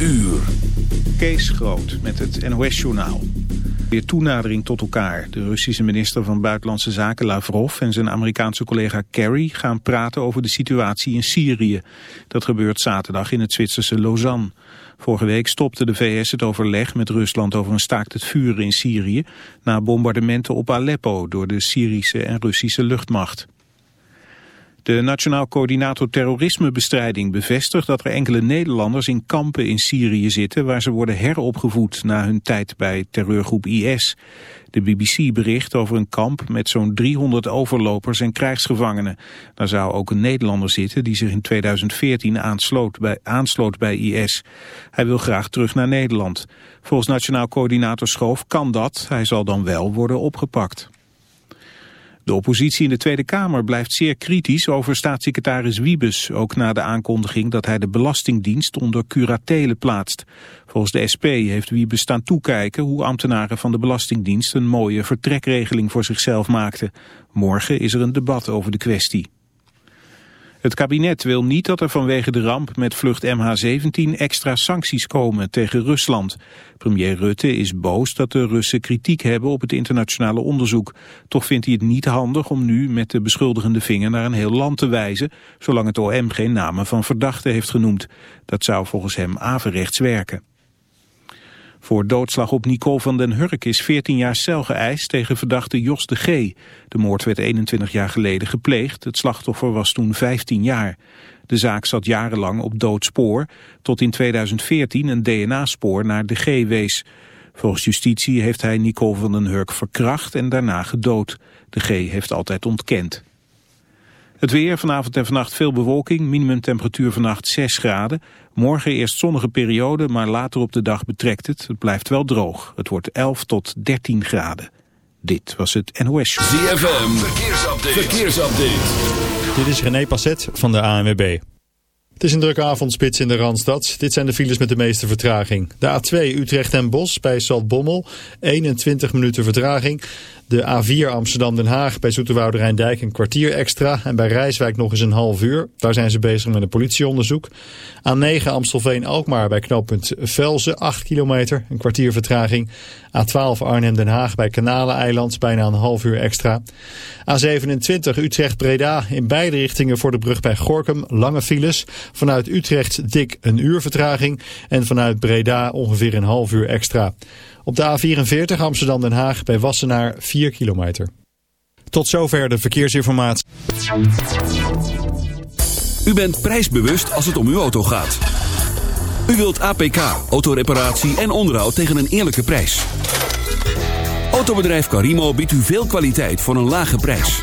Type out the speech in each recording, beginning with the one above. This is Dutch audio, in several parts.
uur. Kees Groot met het NOS-journaal. Weer toenadering tot elkaar. De Russische minister van Buitenlandse Zaken Lavrov en zijn Amerikaanse collega Kerry gaan praten over de situatie in Syrië. Dat gebeurt zaterdag in het Zwitserse Lausanne. Vorige week stopte de VS het overleg met Rusland over een staakt het vuren in Syrië... na bombardementen op Aleppo door de Syrische en Russische luchtmacht. De Nationaal Coördinator Terrorismebestrijding bevestigt dat er enkele Nederlanders in kampen in Syrië zitten waar ze worden heropgevoed na hun tijd bij terreurgroep IS. De BBC bericht over een kamp met zo'n 300 overlopers en krijgsgevangenen. Daar zou ook een Nederlander zitten die zich in 2014 aansloot bij, aansloot bij IS. Hij wil graag terug naar Nederland. Volgens Nationaal Coördinator Schoof kan dat, hij zal dan wel worden opgepakt. De oppositie in de Tweede Kamer blijft zeer kritisch over staatssecretaris Wiebes, ook na de aankondiging dat hij de Belastingdienst onder curatele plaatst. Volgens de SP heeft Wiebes staan toekijken hoe ambtenaren van de Belastingdienst een mooie vertrekregeling voor zichzelf maakten. Morgen is er een debat over de kwestie. Het kabinet wil niet dat er vanwege de ramp met vlucht MH17 extra sancties komen tegen Rusland. Premier Rutte is boos dat de Russen kritiek hebben op het internationale onderzoek. Toch vindt hij het niet handig om nu met de beschuldigende vinger naar een heel land te wijzen, zolang het OM geen namen van verdachten heeft genoemd. Dat zou volgens hem averechts werken. Voor doodslag op Nicole van den Hurk is 14 jaar cel geëist tegen verdachte Jos de G. De moord werd 21 jaar geleden gepleegd. Het slachtoffer was toen 15 jaar. De zaak zat jarenlang op doodspoor, tot in 2014 een DNA-spoor naar de G wees. Volgens justitie heeft hij Nicole van den Hurk verkracht en daarna gedood. De G heeft altijd ontkend. Het weer, vanavond en vannacht veel bewolking, minimumtemperatuur vannacht 6 graden. Morgen eerst zonnige periode, maar later op de dag betrekt het. Het blijft wel droog. Het wordt 11 tot 13 graden. Dit was het NOS ZFM, verkeersupdate. verkeersupdate. Dit is René Passet van de ANWB. Het is een drukke avondspits in de Randstad. Dit zijn de files met de meeste vertraging. De A2 Utrecht en Bos bij Saltbommel, 21 minuten vertraging. De A4 Amsterdam-Den Haag bij Zoeterwoude een kwartier extra. En bij Rijswijk nog eens een half uur. Daar zijn ze bezig met een politieonderzoek. A9 Amstelveen-Alkmaar bij knooppunt Velzen 8 kilometer. Een kwartier vertraging. A12 Arnhem-Den Haag bij Kanaleneiland bijna een half uur extra. A27 Utrecht-Breda in beide richtingen voor de brug bij Gorkum. Lange files. Vanuit Utrecht dik een uur vertraging. En vanuit Breda ongeveer een half uur extra. Op de A44 Amsterdam-Den Haag bij Wassenaar 4 kilometer. Tot zover de verkeersinformatie. U bent prijsbewust als het om uw auto gaat. U wilt APK, autoreparatie en onderhoud tegen een eerlijke prijs. Autobedrijf Carimo biedt u veel kwaliteit voor een lage prijs.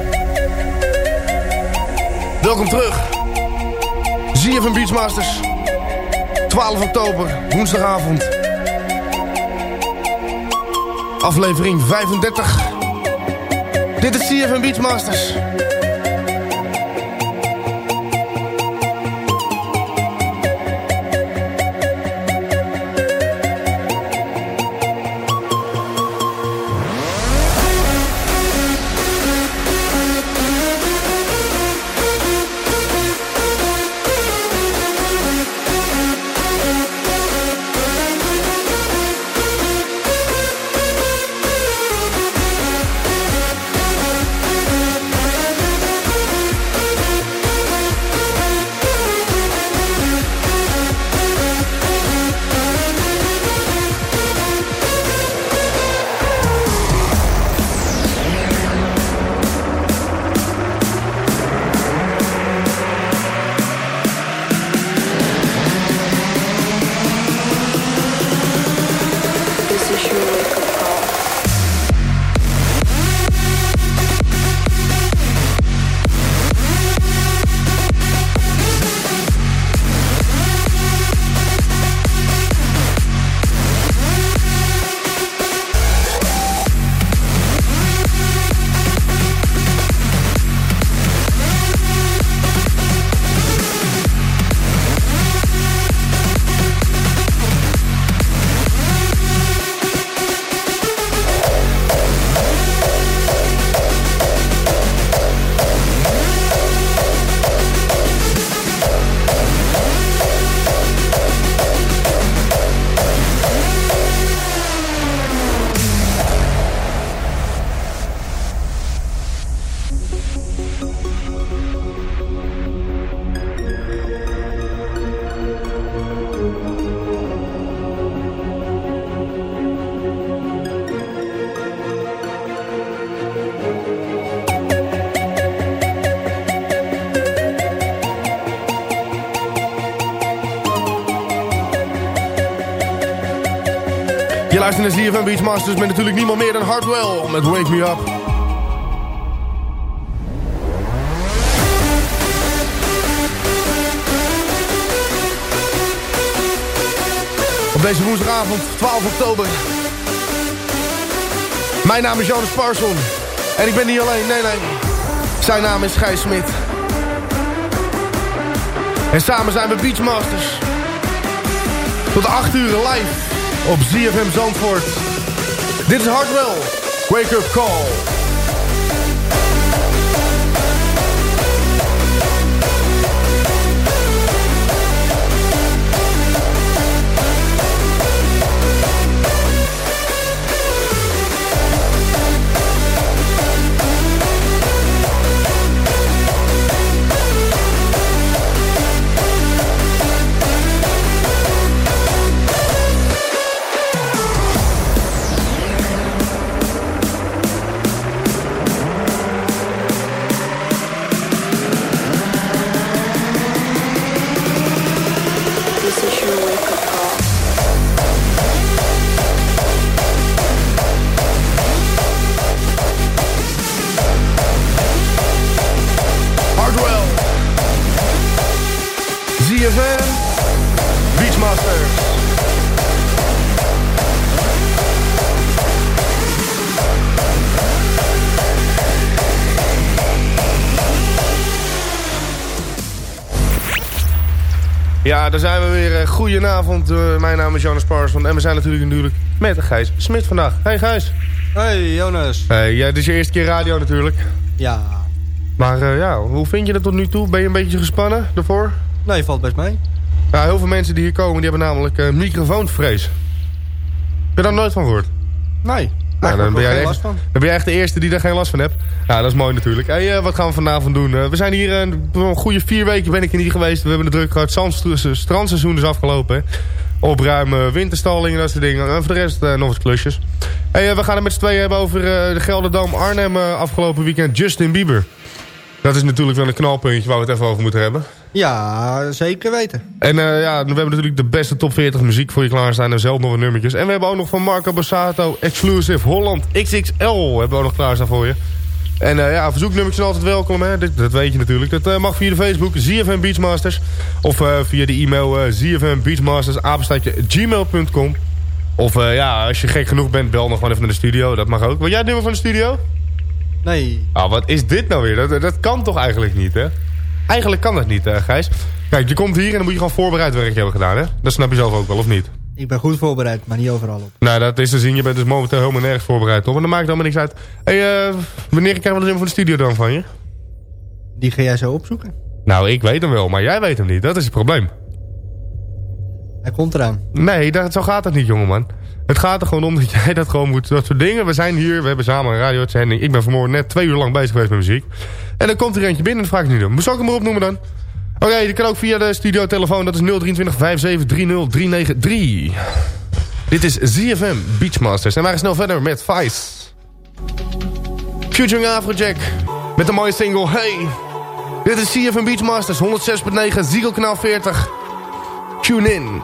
Welkom terug. ZFM Beachmasters. 12 oktober, woensdagavond. Aflevering 35. Dit is CFM Beachmasters. ZFM Beachmasters met natuurlijk niemand meer dan Hardwell met Wake Me Up. Op deze woensdagavond, 12 oktober. Mijn naam is Jonas Parson. En ik ben niet alleen, nee nee. Zijn naam is Gijs Smit. En samen zijn we Beachmasters. Tot 8 uur live op ZFM Zandvoort. Dit is Hardwell. Wake up call. Daar zijn we weer. Eh, Goedenavond, eh, mijn naam is Jonas Parsons en we zijn natuurlijk, natuurlijk met Gijs Smit vandaag. Hey Gijs. Hey Jonas. Hey, ja, dit is je eerste keer radio natuurlijk. Ja, Maar eh, ja, hoe vind je het tot nu toe? Ben je een beetje gespannen ervoor? nee, valt best mee. Ja, heel veel mensen die hier komen, die hebben namelijk eh, microfoonvrees. Heb je daar nooit van gehoord? Nee, Nou, dan, ben jij echt, last van. dan ben jij echt de eerste die daar geen last van hebt. Ja, dat is mooi natuurlijk. Hey, eh, wat gaan we vanavond doen? Eh, we zijn hier eh, een goede vier weken ben ik hier niet geweest. We hebben de druk gehad. Zand- strandseizoen is afgelopen. hè. Opruimen, winterstallingen, dat soort dingen. En voor de rest nog wat klusjes. Hey, we gaan het met z'n tweeën hebben over de Gelderdam Arnhem afgelopen weekend. Justin Bieber. Dat is natuurlijk wel een knalpuntje waar we het even over moeten hebben. Ja, zeker weten. En eh, ja, we hebben natuurlijk de beste top 40 muziek voor je klaarstaan. En zelf nog wat nummertjes. En we hebben ook nog van Marco Borsato Exclusive Holland XXL. Hebben we ook nog klaarstaan voor je. En eh, ja, verzoeknummers zijn altijd welkom. Hè? Dat, dat weet je natuurlijk. Dat eh, mag via de Facebook ZFM Beachmasters. Of via de e-mail eh ZFM Beachmasters apenstaatje gmail.com. Of ja, als je gek genoeg bent, bel nog gewoon even naar de studio. Dat mag ook. Wil jij het nummer van de studio? Nee, Ah, wat is dit nou weer? Dat, dat kan toch eigenlijk niet, hè? Eigenlijk kan dat niet, eh, Gijs. Kijk, je komt hier en dan moet je gewoon voorbereid werk hebben gedaan, hè? Dat snap je zelf ook wel, of niet? ik ben goed voorbereid, maar niet overal op. Nou, dat is te zien. Je bent dus momenteel helemaal nergens voorbereid op. En dat maakt allemaal niks uit. hey, eh, wanneer krijgen we de nummer van de studio dan van je? Die ga jij zo opzoeken. Nou, ik weet hem wel, maar jij weet hem niet. Dat is het probleem. Hij komt eraan. Nee, dat, zo gaat het niet, jongeman. Het gaat er gewoon om dat jij dat gewoon moet. Dat soort dingen. We zijn hier, we hebben samen een radio-uitzending. Ik ben vanmorgen net twee uur lang bezig geweest met muziek. En dan komt er eentje binnen en vraag ik niet om. Zal ik hem maar opnoemen dan? Oké, je kan ook via de studiotelefoon. Dat is 023 5730 393. Dit is ZFM Beachmasters. En wij gaan snel verder met Vice. Futuring Afrojack. Met een mooie single. Hey. Dit is ZFM Beachmasters 106.9 Ziegelkanaal 40. Tune in.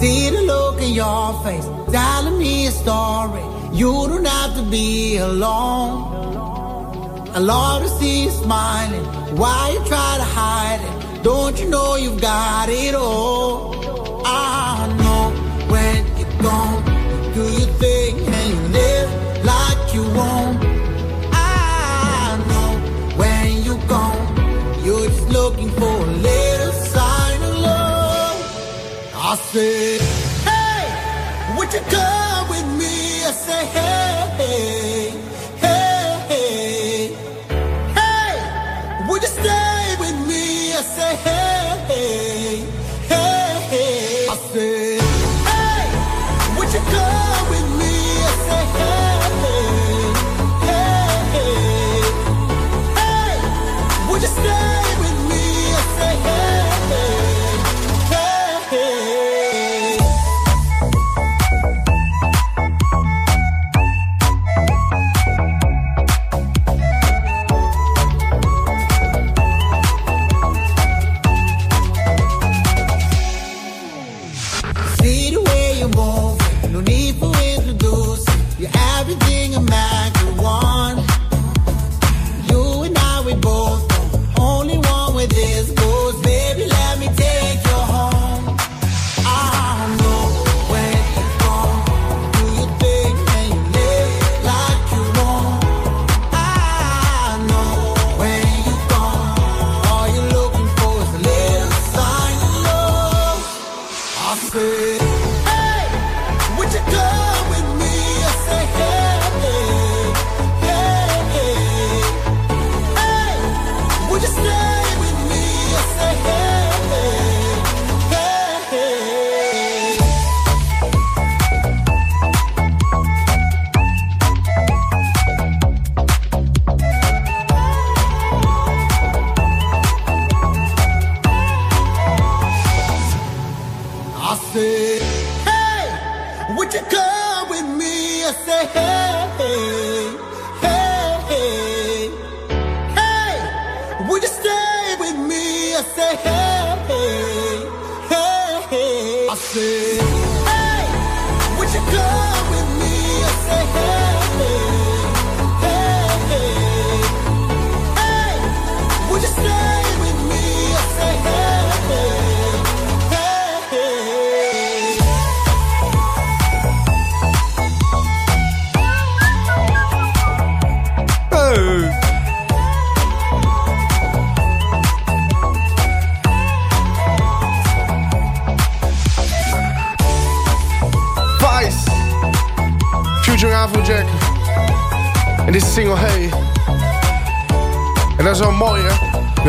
See the look in your face, telling me a story. You don't have to be alone. I love to see you smiling. Why you try to hide it? Don't you know you've got it all? I know when you're gone, you do your thing and you live like you won't. I said, hey, would you come with me? I hey, hey,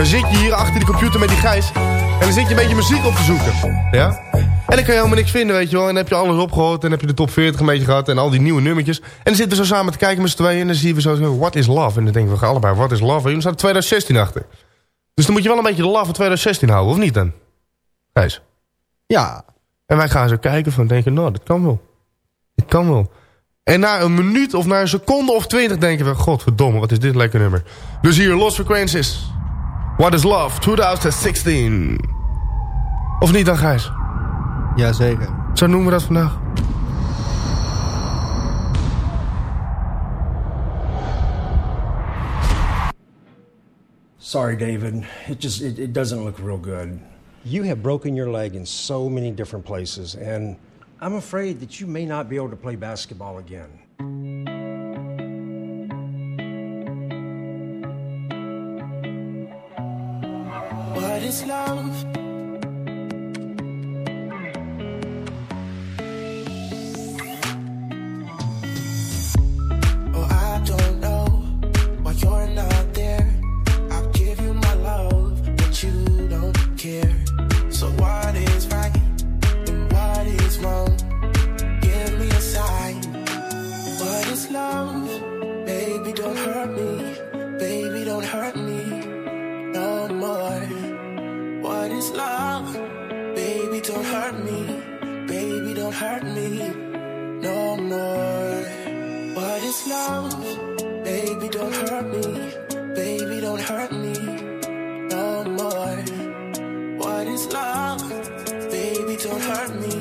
Dan zit je hier achter die computer met die Gijs. En dan zit je een beetje muziek op te zoeken. Ja? En dan kan je helemaal niks vinden, weet je wel. En dan heb je alles opgehoord. En dan heb je de top 40 een beetje gehad. En al die nieuwe nummertjes. En dan zitten we zo samen te kijken met z'n tweeën. En dan zien we zo, what is love? En dan denken we allebei, what is love? En dan staat er 2016 achter. Dus dan moet je wel een beetje de love van 2016 houden, of niet dan? Gijs? Ja, En wij gaan zo kijken van denken, nou, dat kan wel. Dat kan wel. En na een minuut of na een seconde of twintig denken we... Godverdomme, wat is dit lekker nummer. Dus hier, Lost Frequencies. What is Love, 2016. Of niet dan, Gijs? jazeker. Zo noemen we dat vandaag. Sorry, David. It just it, it doesn't look real good. You have broken your leg in so many different places, and I'm afraid that you may not be able to play basketball again. What is love? What is love? Baby, don't hurt me. Baby, don't hurt me no more. What is love? Baby, don't hurt me. Baby, don't hurt me no more. What is love? Baby, don't hurt me.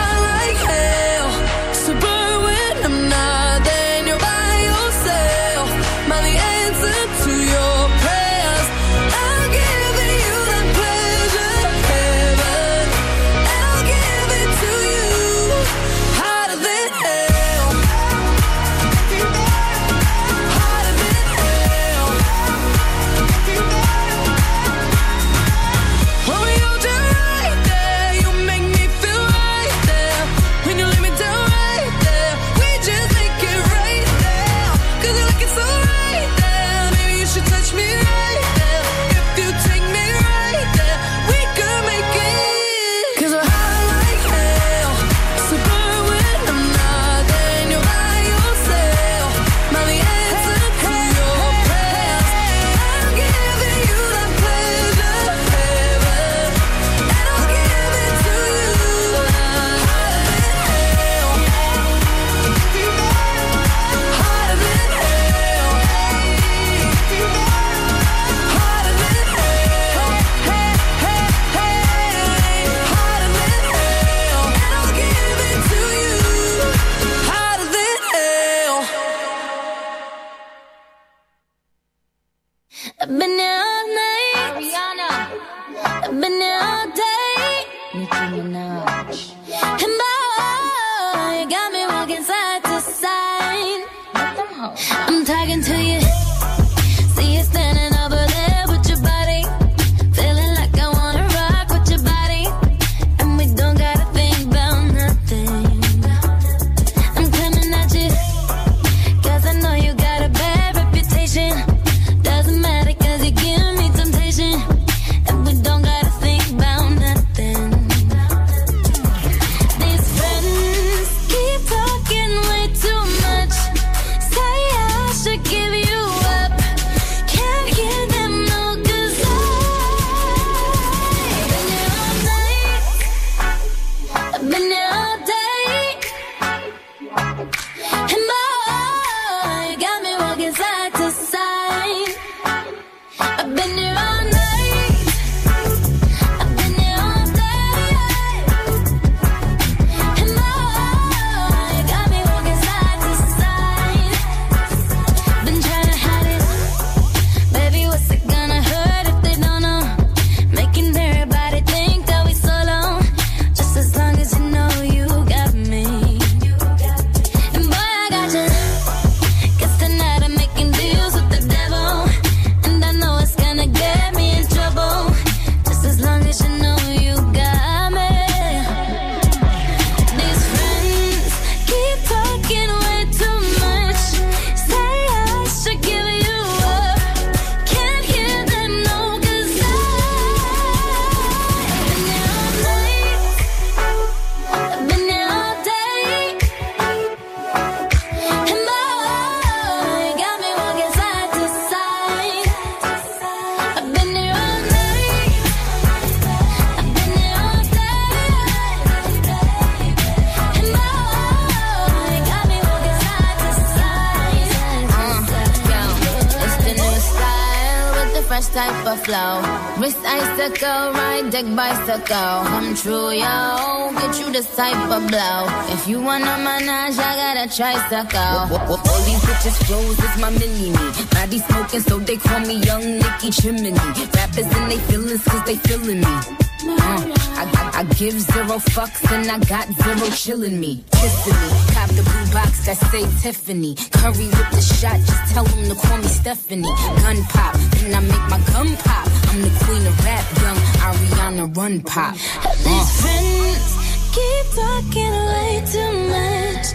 icicle, ride deck bicycle. Come true, yo. Get you this type of blow. If you wanna manage, I got a tricycle. All these bitches flows is my mini me. Body smoking, so they call me Young Nicky Chimney. Rappers and they feelings, cause they feeling me. Uh, I, I, I give zero fucks and I got zero chillin' me. Kissing me. Cop the blue box that say Tiffany. Curry with the shot, just tell them to call me Stephanie. Gun pop, then I make my gun pop. I'm the queen of rap, young Ariana Run Pop. These uh. friends keep talking way too much.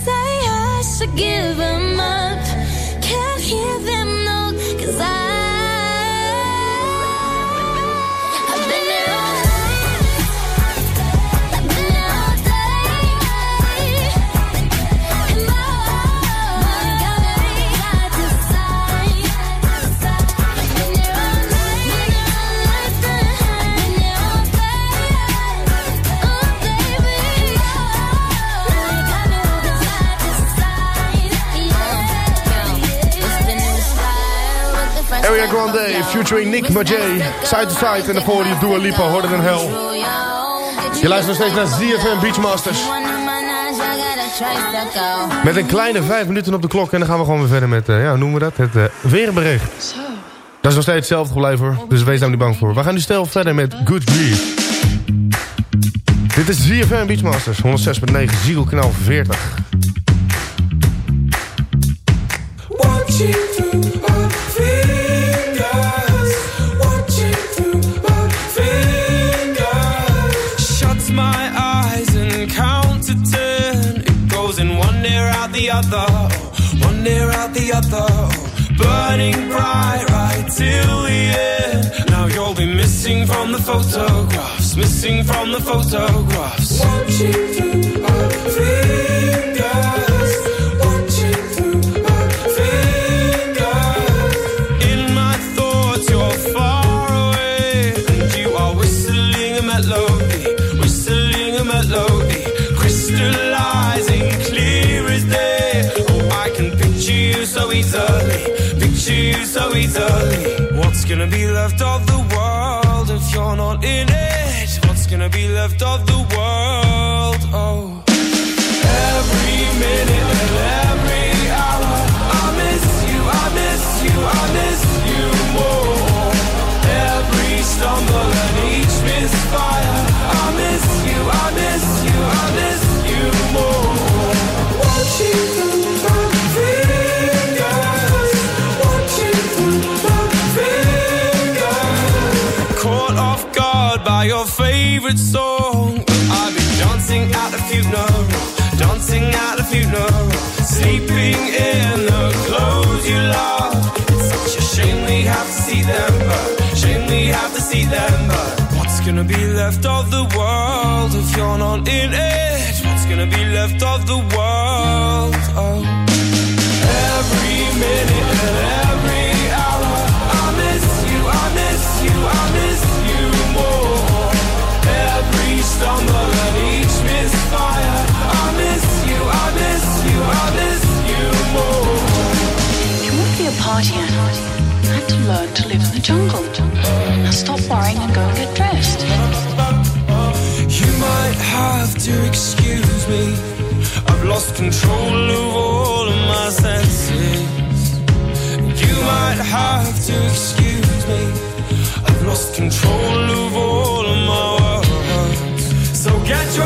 Say I should give them up. Can't hear them, no, cause I. Ariana Grande featuring Nick Majay. Side to side. En daarvoor die Dua Lipa, Harder Than Hell. Je luistert nog steeds naar ZFM Beachmasters. Met een kleine vijf minuten op de klok. En dan gaan we gewoon weer verder met, eh, ja, hoe noemen we dat? Het eh, weerbericht. Dat is nog steeds hetzelfde gebleven hoor. Dus wees daar niet bang voor. We gaan nu stel verder met Good Grief. Dit is ZFM Beachmasters. 106.9 Ziegelkanaal 40. Watching out the other, one ear out the other. Burning bright right till the end. Now you'll be missing from the photographs, missing from the photographs. Watching through our fingers, easily. What's gonna be left of the world if you're not in it? What's gonna be left of the world? Gonna be left of the world if you're not in it? What's gonna be left of the world? Oh. Every minute and every hour, I miss you, I miss you, I miss you more. Every stumble and each misfire, I miss you, I miss you, I miss you more. You won't be a party. You have to learn to live in the jungle. Now stop worrying and lost control of all of my senses. You might have to excuse me. I've lost control of all of my words. So get drunk,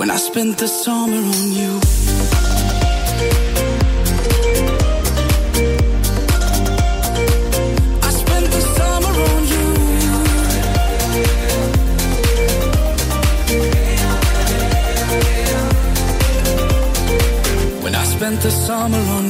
When I spent the summer on you. I spent the summer on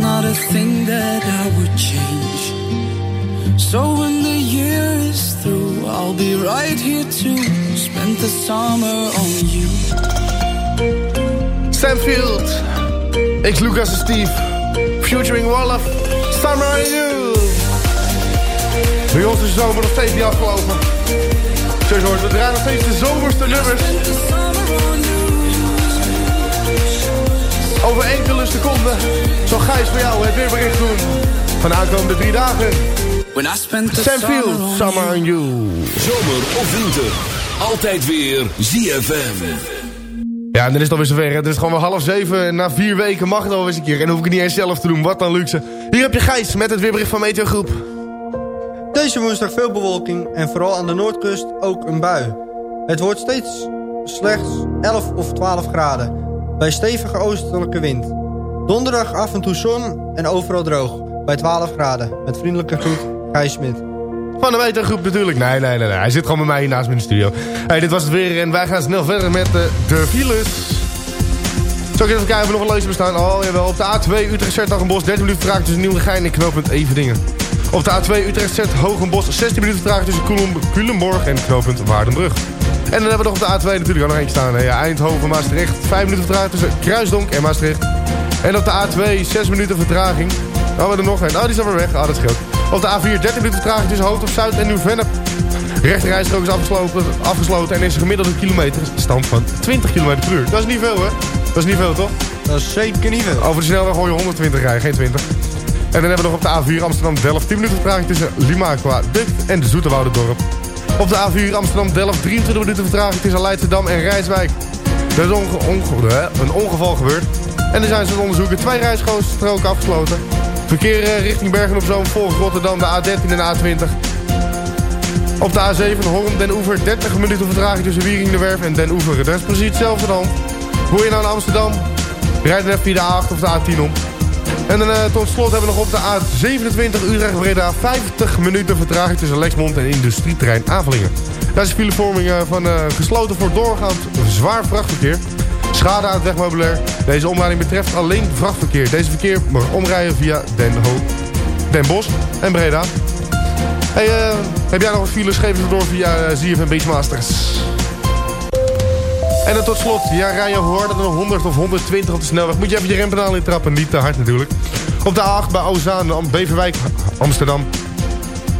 Not a thing that I would change. So when the year is through, I'll be right here to spend the summer on you. Stanfield. X Lucas en Steve. Featuring Wallaf. Summer on You. Bij ons is de zomer nog steeds niet afgelopen. Hoort, we draaien nog steeds de zomerste nummers. Over enkele seconden zal Gijs voor jou het weerbericht doen. Van de aankomende drie dagen. When I spent the summer Summer on You. Zomer of winter. Altijd weer ZFM. Ja, en dan is het alweer zover. Het is gewoon weer half zeven. En na vier weken mag het alweer eens een keer. En dan hoef ik het niet eens zelf te doen. Wat dan luxe. Hier heb je Gijs met het weerbericht van Meteo Groep. Deze woensdag veel bewolking en vooral aan de noordkust ook een bui. Het wordt steeds slechts 11 of 12 graden. Bij stevige oostelijke wind. Donderdag af en toe zon en overal droog. Bij 12 graden. Met vriendelijke groet, Gijs Smit. Van de Meteo Groep natuurlijk. Nee, nee, nee, nee. Hij zit gewoon bij mij hier naast me in de studio. Hey, dit was het weer. En wij gaan snel verder met de, de files. Zal ik even kijken of nog een lezer bestaan? Oh, jawel. Op de A2 Utrecht Zertogenbos 13 minuten vertraging tussen Nieuwegein en knooppunt Eveningen. Op de A2 Utrecht Zert Hogenbos 16 minuten vertraging tussen Culemborg en knooppunt Waardenbrug. En dan hebben we nog op de A2 natuurlijk ook nog eentje staan. Ja, Eindhoven, Maastricht. 5 minuten vertraging tussen Kruisdonk en Maastricht. En op de A2 6 minuten vertraging. Oh, we hebben er nog een. Oh, die is alweer weg. Oh, dat scheelt. Op de A4 13 minuten vertraging tussen Hoofd op Zuid en Nieuw-Vennep. Rechterrijstrook is afgesloten, afgesloten en is een gemiddelde kilometer stand van 20 km per uur. Dat is niet veel, hè? Dat is niet veel, toch? Dat is zeker niet veel. Over de snelweg gooi je 120 rijden, geen 20. En dan hebben we nog op de A4 Amsterdam-Delft 10 minuten vertraging tussen Lima qua Dukt en de Zoeterwouderdorp. Op de A4 Amsterdam-Delft 23 minuten vertraging tussen Leidschendam en Rijswijk. Er is een ongeval gebeurd. En er zijn ze het onderzoeken twee rijstroken afgesloten. Verkeer eh, richting Bergen op Zoom volgt Rotterdam de A13 en de A20. Op de A7 Horn Den Oever 30 minuten vertraging tussen Wiering de Werf en Den Oever. Dat is precies hetzelfde dan. Hoe je nou naar Amsterdam? Rijd even via de A8 of de A10 om. En eh, tot slot hebben we nog op de A27 Utrecht-Breda 50 minuten vertraging tussen Lexmond en industrieterrein Avelingen. Daar is filevorming eh, van eh, gesloten voor doorgaand zwaar vrachtverkeer. Schade aan het wegmeubilair. Deze omleiding betreft alleen vrachtverkeer. Deze verkeer mag omrijden via Den, Ho Den Bosch en Breda. Hey, heb jij nog wat files? Geef het door via uh, ZFM Beachmasters. En dan tot slot, ja, rij je harder dan 100 of 120 op de snelweg. Moet je even je rempedaal intrappen, niet te hard natuurlijk. Op de A8 bij Ozaan, Beverwijk, Amsterdam.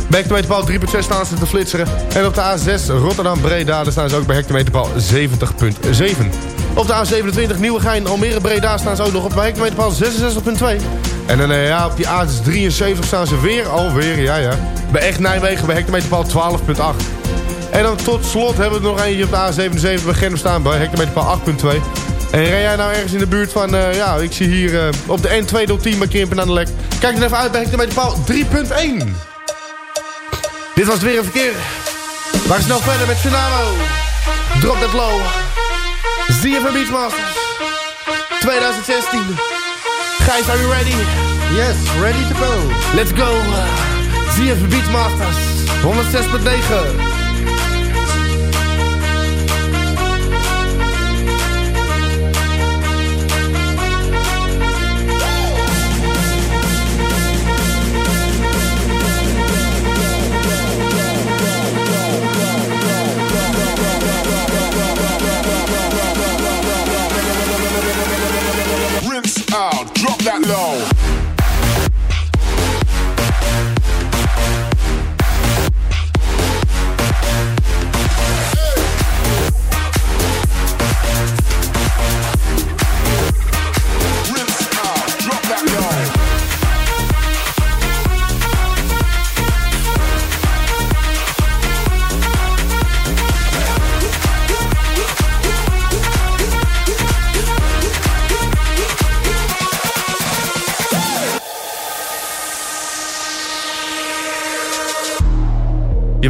Bij hectometerpaal 3.6 staan ze te flitseren. En op de A6 Rotterdam-Breda, daar staan ze ook bij hectometerpaal 70.7. Op de A27 Nieuwegein, Almere-Breda staan ze ook nog op bij hectometerpaal 66.2. En dan eh, ja, op die A73 staan ze weer alweer, ja ja. Bij echt Nijmegen bij hectometerpaal 12.8. En dan tot slot hebben we nog eentje op de A77 bij Genf staan. Bij hectometerpaal 8.2. En rij jij nou ergens in de buurt van... Uh, ja, ik zie hier uh, op de N210 bij Krimpen aan de Lek. Kijk dan even uit bij hectometerpaal 3.1. Dit was weer een verkeer. Gaan snel verder met Tsunamo. Drop that low. ZFM Beachmasters. 2016. Gijs, are you ready? Yes, ready to go. Let's go. ZFM Beachmasters. 106.9.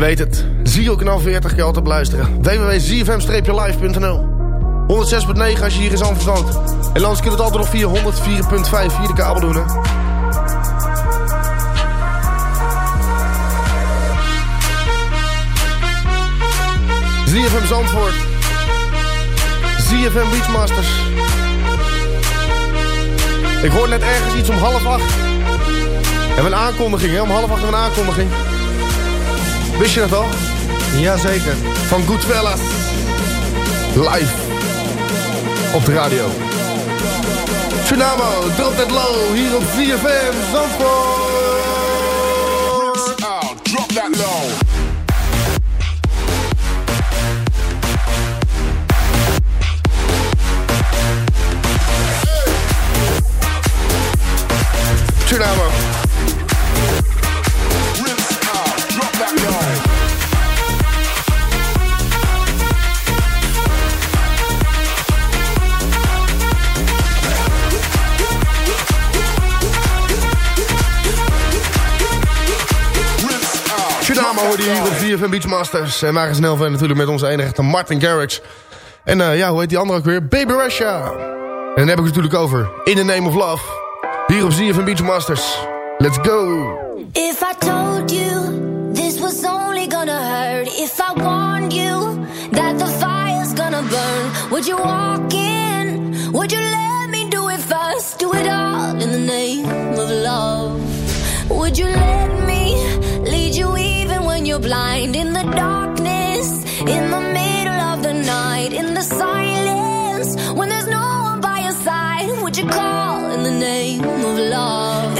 weet het. Zie kanaal 40 keer altijd beluisteren. www.zfm-live.nl 106.9 als je hier in Zandvoort. En anders kun je het altijd nog via 104.5 via de kabel doen, hè. ZFM Zandvoort. ZFM Beachmasters. Ik hoor net ergens iets om half acht. En een aankondiging, hè? Om half acht een aankondiging. Wist je dat al? Jazeker. Van Goodfellas. Live. Op de radio. Tsunamo, drop that low. Hier op 4FM Zandvoort. Drop that low. Tsunamo. Hoorde je hier op ZFM Beachmasters. En waren snel verder natuurlijk met onze enige echte Martin Garrix. En uh, ja, hoe heet die andere ook weer? Baby Russia. En dan heb ik het natuurlijk over In the Name of Love. Hier op ZFM Beachmasters. Let's go. If I told you this was only gonna hurt. If I warned you that the fire's gonna burn. Would you walk in? Would you let me do it first? Do it all in the name of love. Would you let blind in the darkness, in the middle of the night, in the silence, when there's no one by your side, would you call in the name of love?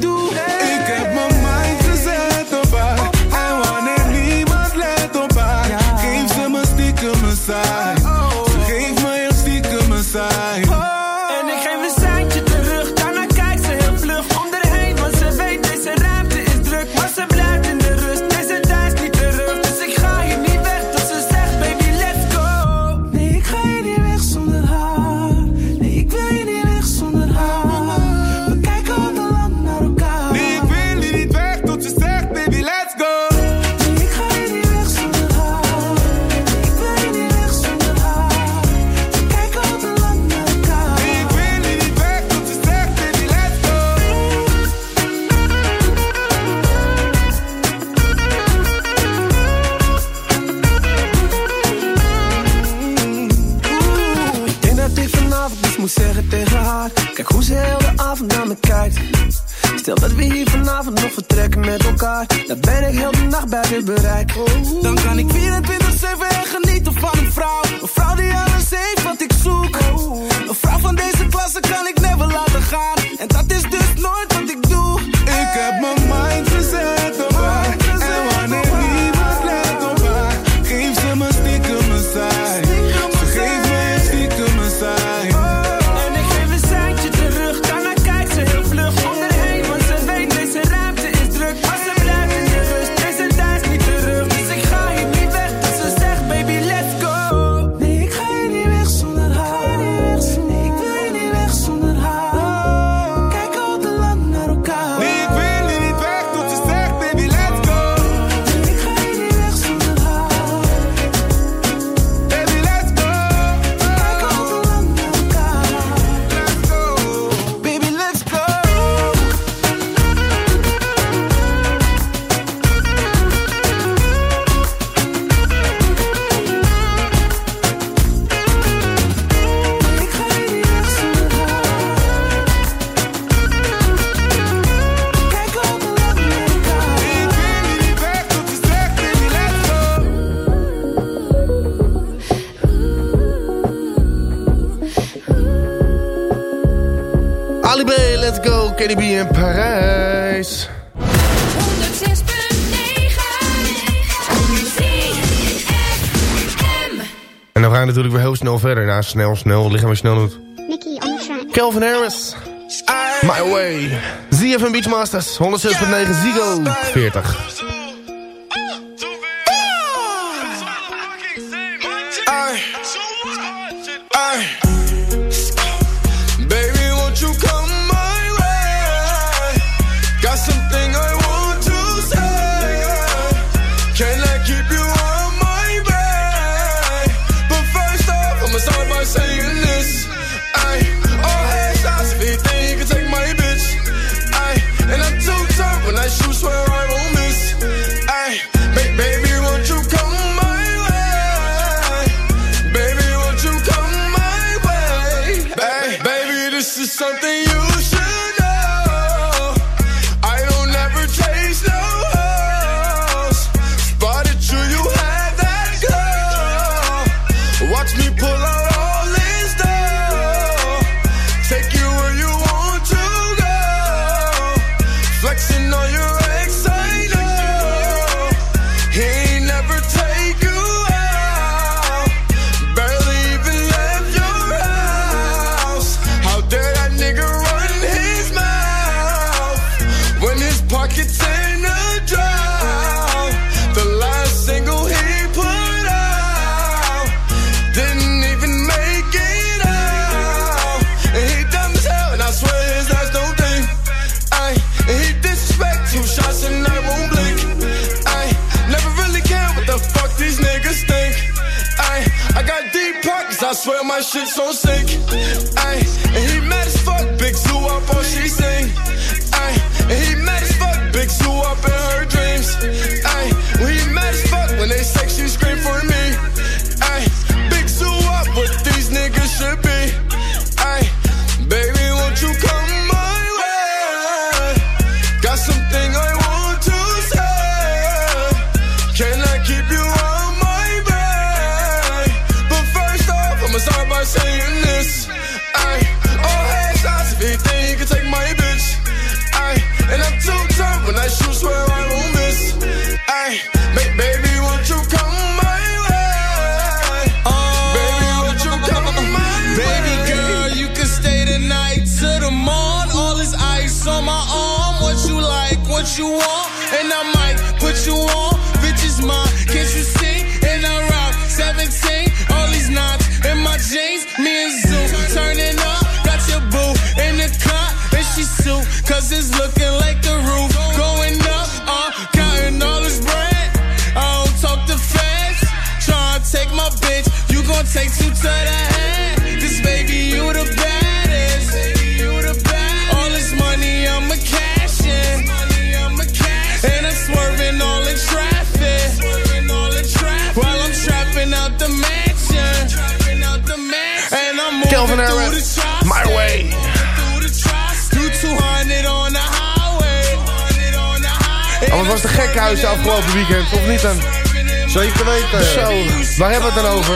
Snel, snel, snel. we snel doet. Nicky, on. Kelvin Harris. My way. ZFM Beachmasters. 106.9 Zigo 40. swear my shit's so sick. I Take my bitch, you gon' take two to the head. This baby, you the baddest. All this money, I'ma cash in. And I'm swerving all in traffic. While I'm trapping out the mansion. And I'm moving Calvin through Harris, the tri My Way. Do 200 on the highway. Oh, wat was de gekhuis afgelopen weekend, of niet dan? Zeker weten. Zo, waar hebben we het dan over?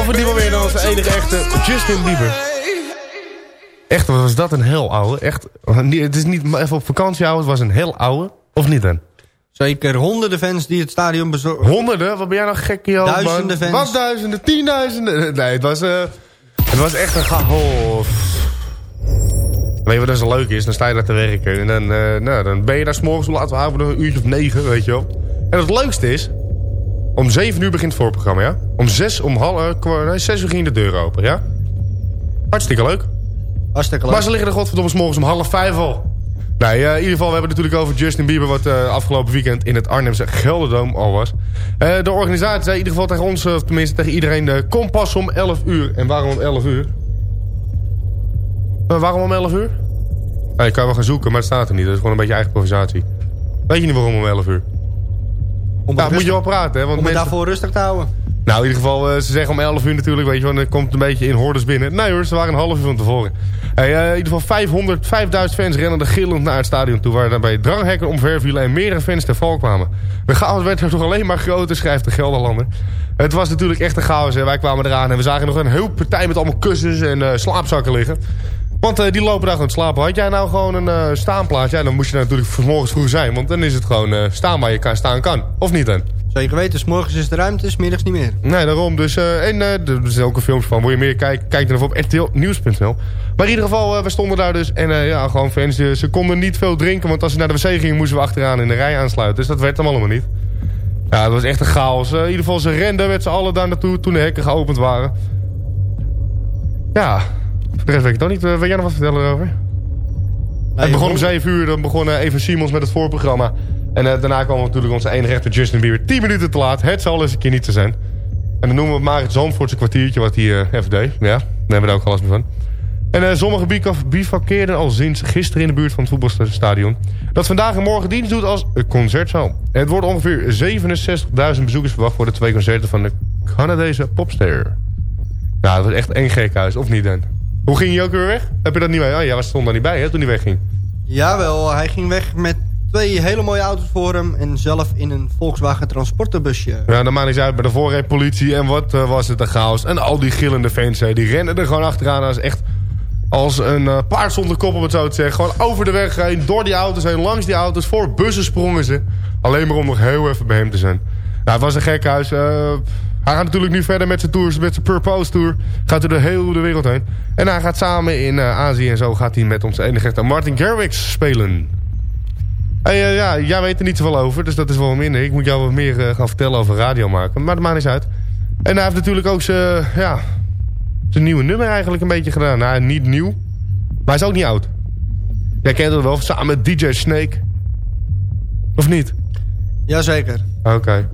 Over niemand meer dan onze enige echte Justin Bieber. Echt, wat was dat een heel oude? Echt, het is niet even op vakantie oude, het was een heel oude. Of niet dan? Zeker honderden fans die het stadion bezorgen. Honderden? Wat ben jij nou gek, joh? Duizenden man? fans. Wat duizenden? Tienduizenden? Nee, het was, eh, het was echt een chaos. Weet je wat dan zo leuk is? Dan sta je daar te werken. En dan, eh, nou, dan ben je daar s'morgens om laten we avond een uurtje of negen, weet je wel. En het leukste is... Om zeven uur begint het voorprogramma, ja? Om zes, om half, eh, kwa- nee, zes uur ging de deur open, ja? Hartstikke leuk. Hartstikke leuk. Maar ze liggen er godverdomme morgens om half vijf al. Nee, eh, in ieder geval, we hebben het natuurlijk over Justin Bieber... wat eh, afgelopen weekend in het Arnhemse Gelderdoom al was. Eh, de organisatie zei in ieder geval tegen ons, of tenminste tegen iedereen... eh, kom pas om 11 uur. En waarom om 11 uur? Eh, waarom om 11 uur? Je kan wel gaan zoeken, maar het staat er niet. Dat is gewoon een beetje eigen improvisatie. Weet je niet waarom om 11 uur? Om het moet je wel praten, hè? Want Om mensen- daarvoor rustig te houden. nou, in ieder geval, eh, ze zeggen om 11 uur natuurlijk, weet je wel, dan komt het een beetje in hordes binnen. Nee hoor, ze waren een half uur van tevoren. Hey, eh, in ieder geval 500, 5000 fans rennen gillend naar het stadion toe, waar daarbij dranghekken omvervielen en meerdere fans ter val kwamen. De chaos werd er toch alleen maar groter, schrijft de Gelderlander. Het was natuurlijk echt een chaos, hè. wij kwamen eraan en we zagen nog een heel partij met allemaal kussens en eh, slaapzakken liggen. Want eh, die lopen daar gewoon te slapen. Had jij nou gewoon een eh, staanplaats, ja, dan moest je daar natuurlijk vanmorgens vroeg zijn. Want dan is het gewoon eh, staan waar je kan staan kan. Of niet dan? Zeker weten, 's morgens is de ruimte, 's middags niet meer. Nee, daarom. Dus, en er zijn ook een filmpje van. Wil je meer kijken? Kijk dan even op rtlnieuws.nl. Maar in ieder geval, we stonden daar dus. En ja, gewoon fans. ze konden niet veel drinken. Want als ze naar de wc gingen, moesten we achteraan in de rij aansluiten. Dus dat werd hem allemaal niet. Ja, het was echt een chaos. In ieder geval, ze renden met z'n allen daar naartoe toen de hekken geopend waren. Ja, de rest weet ik ook niet. Eh, wil jij nog wat vertellen erover? het begon om 7 uur. Dan begon eh, even Simons met het voorprogramma. En eh, daarna kwam natuurlijk onze enige echte Justin Bieber 10 minuten te laat. Het zal eens een keer niet te zijn. En dan noemen we het maar het Zandvoortse kwartiertje wat hij even deed. Ja, daar hebben we er ook alles mee van. En eh, sommige bivak- bivakkeerden al sinds gisteren in de buurt van het voetbalstadion. Dat vandaag en morgen dienst doet als concertzaal. Het wordt ongeveer 67.000 bezoekers verwacht voor de twee concerten van de Canadese popster. Nou, dat was echt een gek huis, of niet dan? Hoe ging je ook weer weg? Heb je dat niet mee? Oh, jij stond daar niet bij hè, toen hij wegging. Jawel, hij ging weg met twee hele mooie auto's voor hem... en zelf in een Volkswagen transporterbusje. Ja, dan maakt niks uit. Bij de voorreep politie en wat eh, was het een chaos. En al die gillende fans, hè, die rennen er gewoon achteraan. als echt als een eh, paard zonder kop, om het zo te zeggen. Gewoon over de weg heen, door die auto's heen, langs die auto's. Voor bussen sprongen ze. Alleen maar om nog heel even bij hem te zijn. Nou, het was een gek huis. eh, hij gaat natuurlijk nu verder met zijn tours, met zijn Purpose Tour. Gaat hij de hele de wereld heen. En hij gaat samen in eh, Azië en zo gaat hij met onze enige echte Martin Garrix spelen. Hey, eh, ja, jij weet er niet zoveel over, dus dat is wel minder. Ik moet jou wat meer eh, gaan vertellen over radio maken. Maar dat maakt niet uit. En hij heeft natuurlijk ook zijn, ja, zijn nieuwe nummer eigenlijk een beetje gedaan. Nou, niet nieuw. Maar hij is ook niet oud. Jij kent het wel, samen met DJ Snake. Of niet? Jazeker. Oké.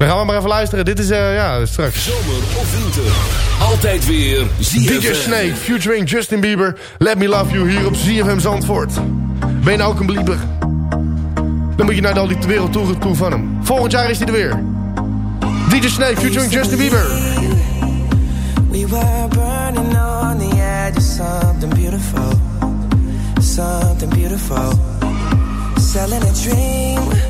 Dan gaan we maar even luisteren. Dit is, eh, ja, straks. Zomer of winter. Altijd weer ZFM. DJ Snake, featuring Justin Bieber. Let Me Love You hier op ZFM Zandvoort. Ben je nou ook een belieber? Dan moet je naar de al die wereld toe, toe van hem. Volgend jaar is hij er weer. DJ Snake, featuring Justin Bieber. We were burning on the edge of something beautiful. Something beautiful. Selling a dream.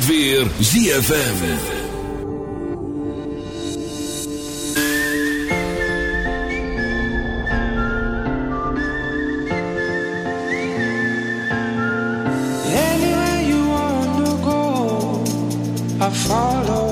Altijd weer ZFM. Anywhere you wanna go, I follow.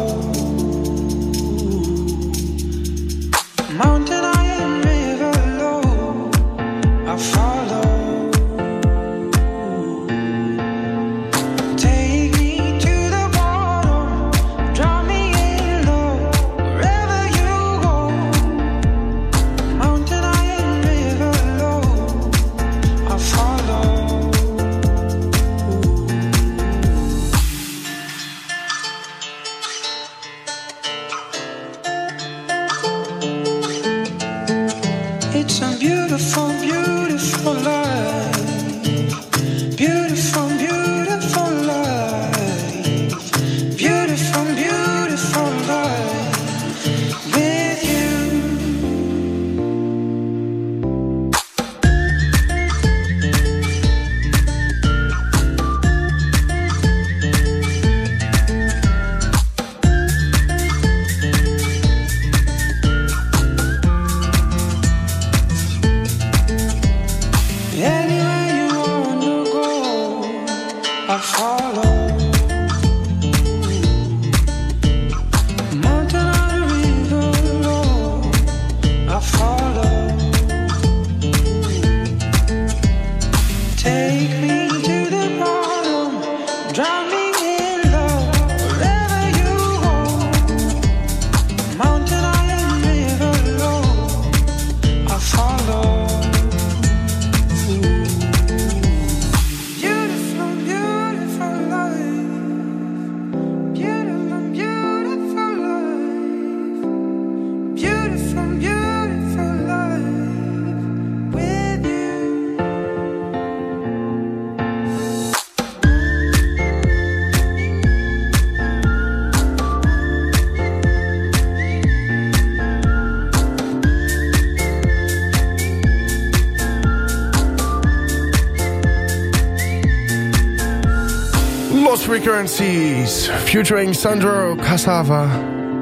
Frequencies, featuring Sandro Casava.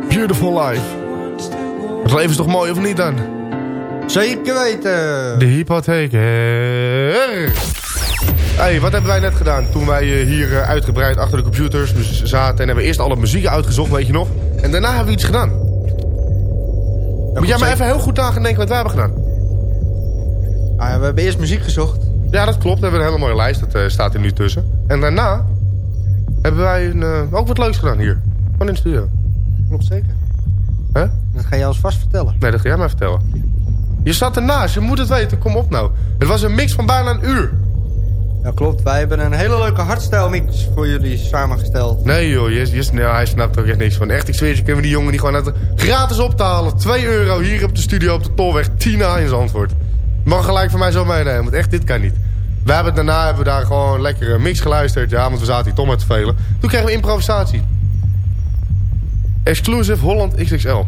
Beautiful Life. Het leven is toch mooi, of niet dan? Zeker weten. De hypotheker. hey, wat hebben wij net gedaan toen wij eh, hier eh, uitgebreid achter de computers zaten... en hebben eerst alle muziek uitgezocht, weet je nog? En daarna hebben we iets gedaan. Moet jij maar even heel goed na gaan denken wat wij hebben gedaan. Ah, ja, we hebben eerst muziek gezocht. Ja, dat klopt. We hebben een hele mooie lijst. Dat eh, staat er nu tussen. En daarna hebben wij een, eh, ook wat leuks gedaan hier. Van in de studio. Klopt zeker. Hè? Dat ga je ons vast vertellen. Nee, dat ga jij maar vertellen. Je zat ernaast. Je moet het weten. Kom op nou. Het was een mix van bijna een uur. Ja, klopt. Wij hebben een hele leuke hardstyle mix voor jullie samengesteld. Nee joh, je, je, nou, hij snapt ook echt niks van. Echt, ik zweer je, kunnen we die jongen die gewoon uit, gratis op te halen. 2 euro hier op de studio op de Tolweg. 10 in antwoord. Mag gelijk van mij zo meenemen, want echt, dit kan niet. We hebben daarna hebben we daar gewoon lekker een mix geluisterd. Ja, want we zaten hier toch met te velen. Toen kregen we improvisatie. Exclusive Holland XXL.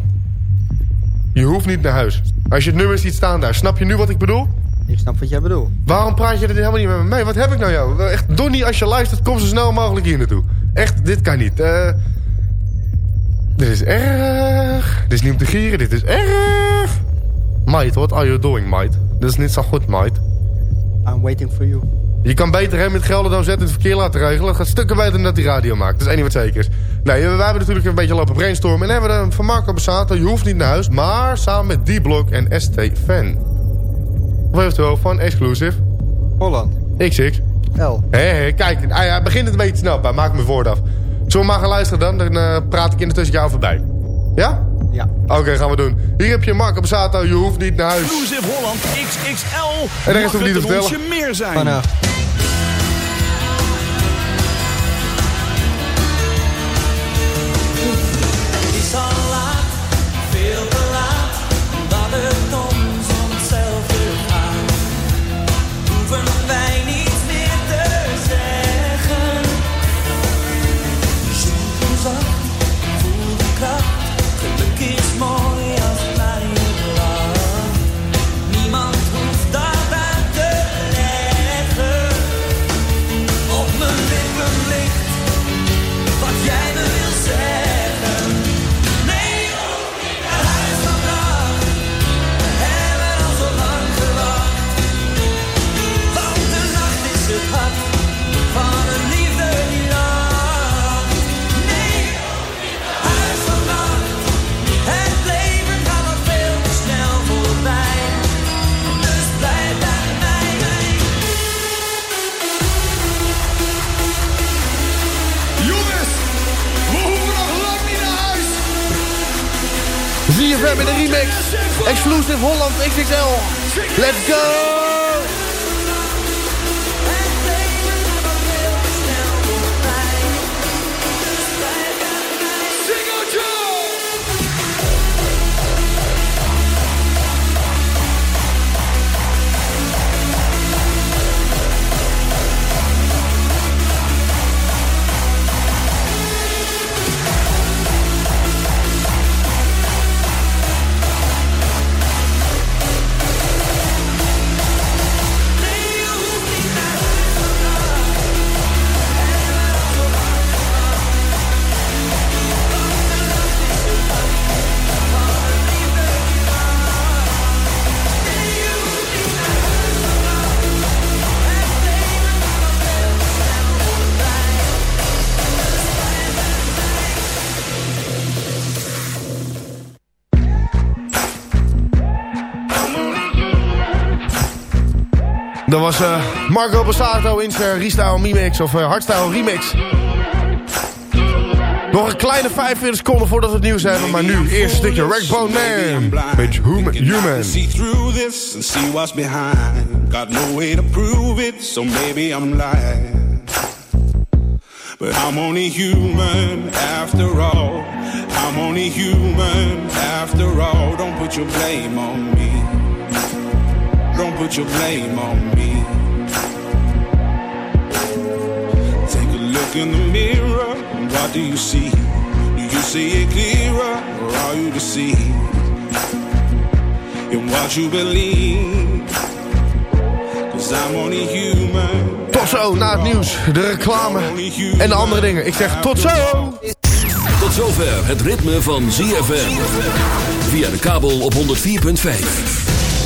Je hoeft niet naar huis. Als je het nummer ziet staan daar, snap je nu wat ik bedoel? Ik snap wat jij bedoelt. Waarom praat je er helemaal niet met me mee? Wat heb ik nou jou? Echt, Donnie, als je luistert, kom zo snel mogelijk hier naartoe. Echt, dit kan niet. Eh dit is erg. Dit is niet om te gieren, dit is erg. Mate, what are you doing, mate? Dit is niet zo goed, mate. I'm waiting for you. Je kan beter hem met Gelderdoom zetten het verkeer laten regelen. Het gaat stukken beter dan dat hij radio maakt. Dat is één ding wat zeker is. Nee, we hebben natuurlijk een beetje lopen brainstormen. En hebben we een van Marco Bassato. Je hoeft niet naar huis. Maar samen met D-Block en ST Fan. Of eventueel van Exclusive. Holland. XX. L. Hé, hé, kijk. Hij, hij begint het een beetje snel. Maar maak me woord af. Zullen we maar gaan luisteren dan? Dan eh, praat ik in de tussen jou voorbij. Ja? Ja. Oké, gaan we doen. Hier heb je Marco Bassato. Je hoeft niet naar huis. Exclusive Holland XXL. En de rest hoef Mag ik niet het te een vertellen. meer zijn. Vanaf. Exclusive Holland XXL. Let's go! Dat was uh, Marco Bassato in zijn Restyle Remix of uh, Hardstyle Remix. Nog een kleine 45 seconden voordat we het nieuws hebben, maar nu eerst een stukje Ragbone Man met Human. See through this and see what's behind. Got no way to prove it, so maybe I'm lying. But I'm only human after all. I'm only human after all. Don't put your blame on me. Put your blame on me. Take a look in the mirror. What do you see? Do you see it clearer or are you deceived in what you believe? Cause I'm only human. Tot zo, na het nieuws, de reclame en de andere dingen. Ik zeg tot zo! Tot zover het ritme van ZFM. Via de kabel op 104.5.